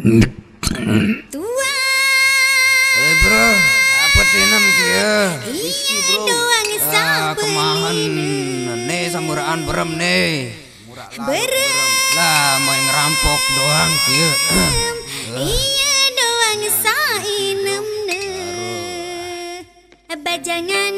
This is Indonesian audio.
Tua. Eh bro, apa tinam dia? Iya bro Doang Ah, kemahan nih samuraan berem nih. Berem. Lah mau ngerampok doang dia. Eh. Iya doang sainem ne Bajangan